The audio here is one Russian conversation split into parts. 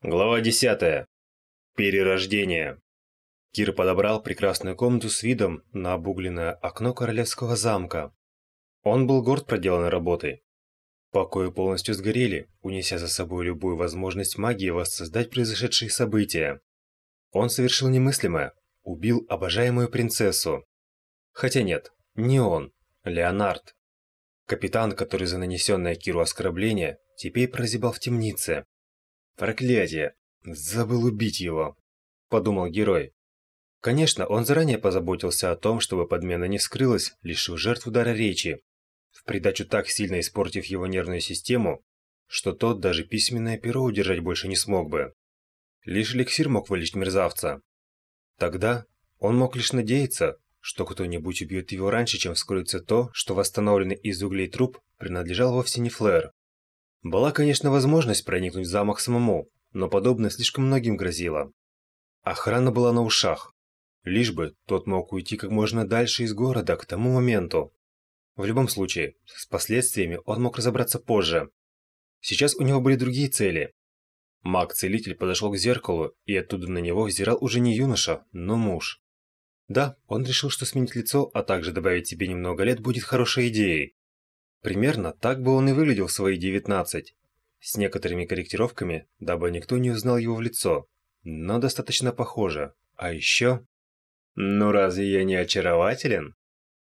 Глава 10. Перерождение. Кир подобрал прекрасную комнату с видом на обугленное окно королевского замка. Он был горд проделанной работой. Покои полностью сгорели, унеся за собой любую возможность магии воссоздать произошедшие события. Он совершил немыслимое, убил обожаемую принцессу. Хотя нет, не он, Леонард. Капитан, который за нанесенное Киру оскорбление, теперь прозябал в темнице. Проклятие! Забыл убить его, подумал герой. Конечно, он заранее позаботился о том, чтобы подмена не скрылась, лишив жертв удара речи, в придачу так сильно испортив его нервную систему, что тот даже письменное перо удержать больше не смог бы. Лишь эликсир мог вылечить мерзавца. Тогда он мог лишь надеяться, что кто-нибудь убьет его раньше, чем вскроется то, что восстановленный из углей труп принадлежал вовсе не Флэр. Была, конечно, возможность проникнуть в замок самому, но подобное слишком многим грозило. Охрана была на ушах. Лишь бы тот мог уйти как можно дальше из города к тому моменту. В любом случае, с последствиями он мог разобраться позже. Сейчас у него были другие цели. Маг-целитель подошел к зеркалу, и оттуда на него взирал уже не юноша, но муж. Да, он решил, что сменить лицо, а также добавить себе немного лет будет хорошей идеей. Примерно так бы он и выглядел в свои 19, с некоторыми корректировками, дабы никто не узнал его в лицо, но достаточно похоже. А еще... «Ну разве я не очарователен?»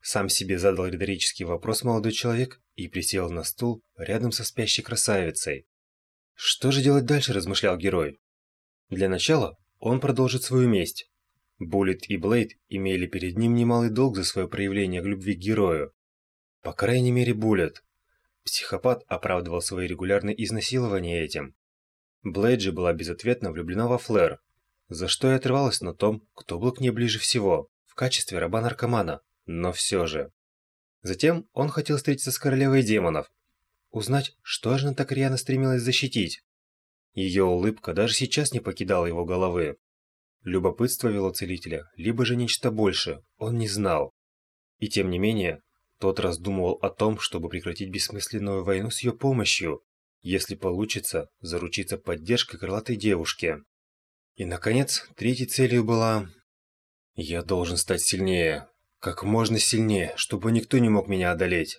Сам себе задал риторический вопрос молодой человек и присел на стул рядом со спящей красавицей. Что же делать дальше, размышлял герой. Для начала он продолжит свою месть. Буллет и Блейд имели перед ним немалый долг за свое проявление к любви к герою. По крайней мере, Буллет. Психопат оправдывал свои регулярные изнасилования этим. Блейджи была безответно влюблена во Флэр, за что и отрывалась на том, кто был к ней ближе всего, в качестве раба-наркомана, но все же. Затем он хотел встретиться с королевой демонов, узнать, что же она так рьяно стремилась защитить. Ее улыбка даже сейчас не покидала его головы. Любопытство вело целителя, либо же нечто больше, он не знал. И тем не менее, тот раздумывал о том, чтобы прекратить бессмысленную войну с ее помощью, если получится заручиться поддержкой крылатой девушки. И, наконец, третьей целью была... «Я должен стать сильнее, как можно сильнее, чтобы никто не мог меня одолеть»,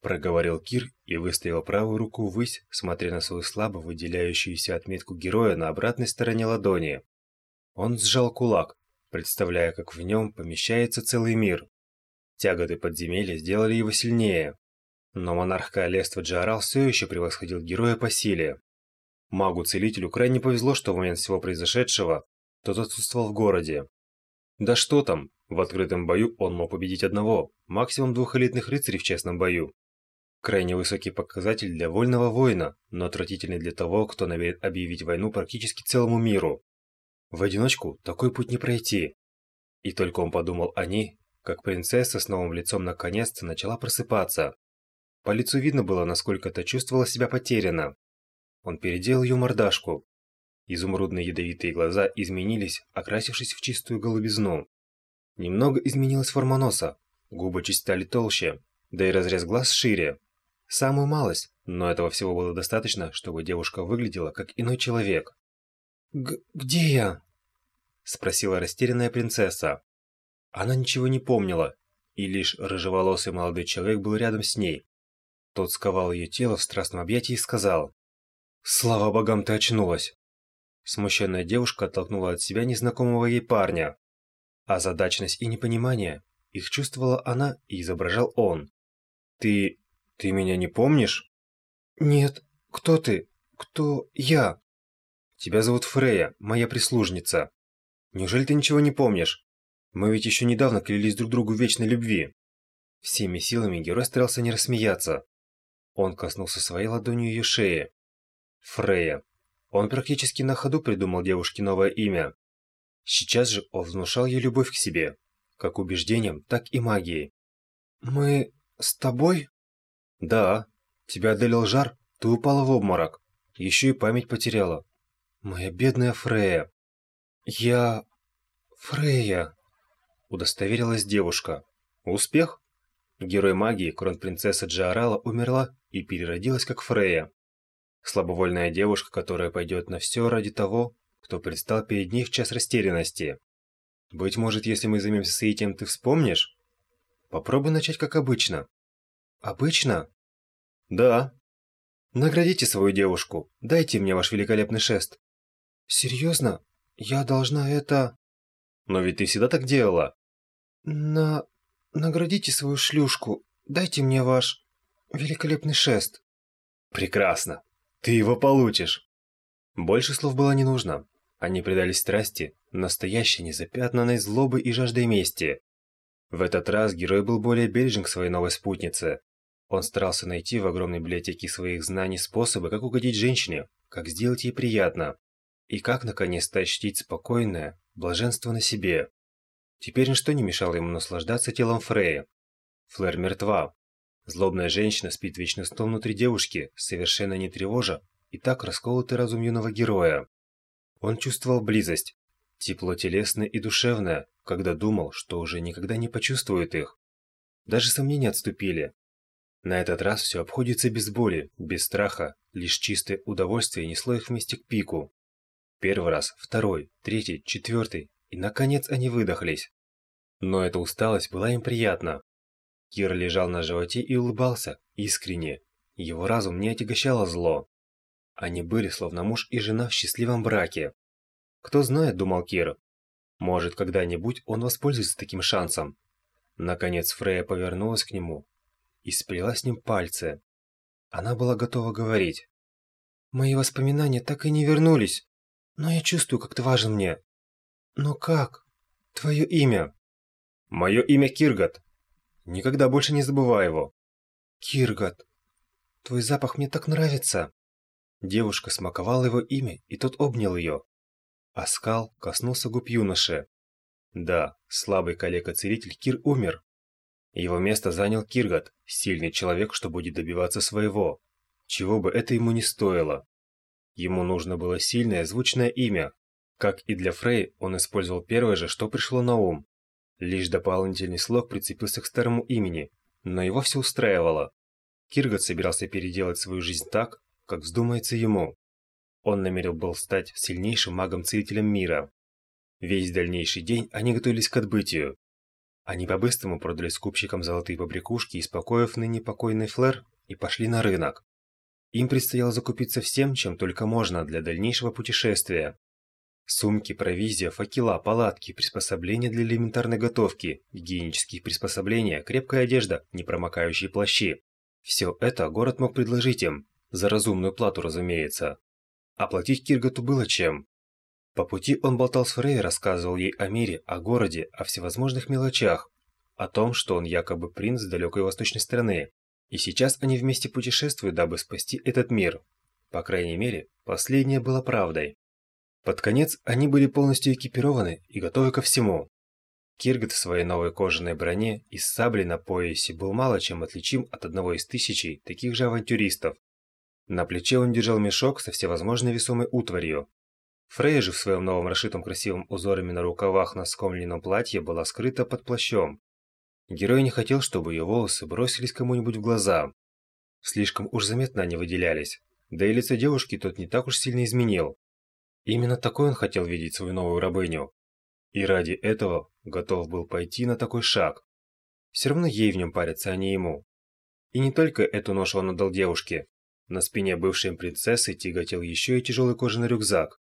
проговорил Кир и выставил правую руку ввысь, смотря на свою слабо выделяющуюся отметку героя на обратной стороне ладони. Он сжал кулак, представляя, как в нем помещается целый мир. Тяготы подземелья сделали его сильнее. Но монарх королевства Джарал все еще превосходил героя по силе. Магу-целителю крайне повезло, что в момент всего произошедшего тот отсутствовал в городе. Да что там, в открытом бою он мог победить одного, максимум двух элитных рыцарей в честном бою. Крайне высокий показатель для вольного воина, но отвратительный для того, кто намерен объявить войну практически целому миру. В одиночку такой путь не пройти. И только он подумал о ней, как принцесса с новым лицом наконец-то начала просыпаться. По лицу видно было, насколько та чувствовала себя потеряна. Он переделал ее мордашку. Изумрудные ядовитые глаза изменились, окрасившись в чистую голубизну. Немного изменилась форма носа, губы чуть стали толще, да и разрез глаз шире. Самую малость, но этого всего было достаточно, чтобы девушка выглядела как иной человек. Г «Где я?» – спросила растерянная принцесса. Она ничего не помнила, и лишь рыжеволосый молодой человек был рядом с ней. Тот сковал ее тело в страстном объятии и сказал, «Слава богам, ты очнулась!» Смущенная девушка оттолкнула от себя незнакомого ей парня. Озадаченность и непонимание, их чувствовала она и изображал он. «Ты... ты меня не помнишь?» «Нет. Кто ты? Кто я?» «Тебя зовут Фрея, моя прислужница. Неужели ты ничего не помнишь? Мы ведь еще недавно клялись друг другу в вечной любви. Всеми силами герой старался не рассмеяться. Он коснулся своей ладонью ее шеи. Фрея. Он практически на ходу придумал девушке новое имя. Сейчас же он внушал ей любовь к себе, как убеждением, так и магией. «Мы с тобой?» «Да. Тебя одолел жар, ты упала в обморок. Еще и память потеряла. Моя бедная Фрея. Я... Фрея удостоверилась девушка. Успех? Герой магии, кронпринцесса Джарала умерла и переродилась как Фрея. Слабовольная девушка, которая пойдет на все ради того, кто предстал перед ней в час растерянности. Быть может, если мы займемся соитием, ты вспомнишь? Попробуй начать как обычно. Обычно? Да. Наградите свою девушку. Дайте мне ваш великолепный шест. Серьезно? Я должна это... Но ведь ты всегда так делала. На... Наградите свою шлюшку. Дайте мне ваш великолепный шест. Прекрасно. Ты его получишь. Больше слов было не нужно. Они предались страсти, настоящей незапятнанной злобы и жаждой мести. В этот раз герой был более бережен к своей новой спутнице. Он старался найти в огромной библиотеке своих знаний способы, как угодить женщине, как сделать ей приятно, и как наконец-то ощутить спокойное блаженство на себе. Теперь ничто не мешало ему наслаждаться телом Фрея. Флэр мертва. Злобная женщина спит вечным сном внутри девушки, совершенно не тревожа, и так расколотый разум юного героя. Он чувствовал близость, тепло телесное и душевное, когда думал, что уже никогда не почувствует их. Даже сомнения отступили. На этот раз все обходится без боли, без страха, лишь чистое удовольствие несло их вместе к пику. Первый раз, второй, третий, четвертый, и наконец они выдохлись. Но эта усталость была им приятна. Кир лежал на животе и улыбался, искренне. Его разум не отягощало зло. Они были словно муж и жена в счастливом браке. Кто знает, думал Кир. Может, когда-нибудь он воспользуется таким шансом. Наконец Фрея повернулась к нему, и сплела с ним пальцы. Она была готова говорить. «Мои воспоминания так и не вернулись, но я чувствую, как ты важен мне. Но как? Твое имя?» «Мое имя Киргат. Никогда больше не забывай его». «Киргат, твой запах мне так нравится». Девушка смаковала его имя, и тот обнял ее. Аскал коснулся губ юноши. Да, слабый коллега-целитель Кир умер, его место занял Киргат, сильный человек, что будет добиваться своего, чего бы это ему не стоило. Ему нужно было сильное, звучное имя. Как и для Фрей, он использовал первое же, что пришло на ум. Лишь дополнительный слог прицепился к старому имени, но его все устраивало. Киргат собирался переделать свою жизнь так, как вздумается ему. Он намерен был стать сильнейшим магом-целителем мира. Весь дальнейший день они готовились к отбытию. Они по-быстрому продали скупщикам золотые побрякушки из покоев ныне покойный Флэр и пошли на рынок. Им предстояло закупиться всем, чем только можно для дальнейшего путешествия. Сумки, провизия, факела, палатки, приспособления для элементарной готовки, гигиенические приспособления, крепкая одежда, непромокающие плащи. Все это город мог предложить им, за разумную плату, разумеется. Оплатить Киргату было чем. По пути он болтал с Фрей, рассказывал ей о мире, о городе, о всевозможных мелочах, о том, что он якобы принц далекой восточной страны. И сейчас они вместе путешествуют, дабы спасти этот мир. По крайней мере, последнее было правдой. Под конец они были полностью экипированы и готовы ко всему. Киргат в своей новой кожаной броне и с саблей на поясе был мало чем отличим от одного из тысячей таких же авантюристов. На плече он держал мешок со всевозможной весомой утварью, Фрейя же в своем новом расшитом красивым узорами на рукавах на скомленном платье была скрыта под плащом. Герой не хотел, чтобы ее волосы бросились кому-нибудь в глаза. Слишком уж заметно они выделялись. Да и лицо девушки тот не так уж сильно изменил. Именно такой он хотел видеть свою новую рабыню. И ради этого готов был пойти на такой шаг. Все равно ей в нем париться, а не ему. И не только эту ношу он отдал девушке. На спине бывшей принцессы тяготел еще и тяжелый кожаный рюкзак.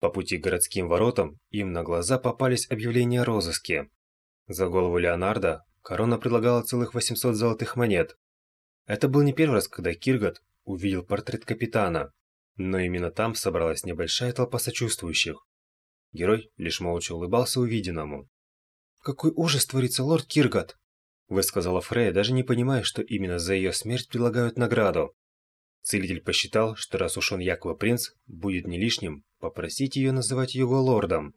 По пути к городским воротам им на глаза попались объявления о розыске. За голову Леонардо корона предлагала целых 800 золотых монет. Это был не первый раз, когда Киргат увидел портрет капитана, но именно там собралась небольшая толпа сочувствующих. Герой лишь молча улыбался увиденному. «Какой ужас творится, лорд Киргат!» высказала Фрея, даже не понимая, что именно за ее смерть предлагают награду. Целитель посчитал, что раз уж он якобы принц, будет не лишним попросить ее называть его лордом.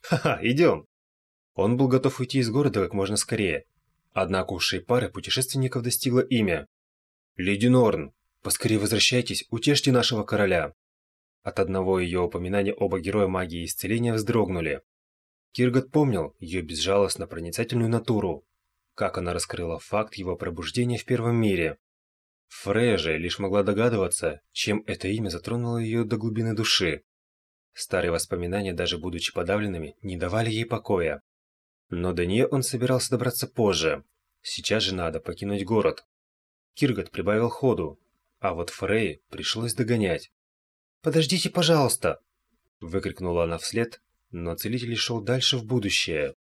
«Ха-ха, идем!» Он был готов уйти из города как можно скорее. Однако у шей пары путешественников достигло имя. «Леди Норн, поскорее возвращайтесь, утешьте нашего короля!» От одного ее упоминания оба героя магии исцеления вздрогнули. Киргат помнил ее безжалостно проницательную натуру, как она раскрыла факт его пробуждения в первом мире. Фрея же лишь могла догадываться, чем это имя затронуло ее до глубины души. Старые воспоминания, даже будучи подавленными, не давали ей покоя. Но до нее он собирался добраться позже. Сейчас же надо покинуть город. Киргот прибавил ходу, а вот Фрей пришлось догонять. «Подождите, пожалуйста!» Выкрикнула она вслед, но целитель шел дальше в будущее.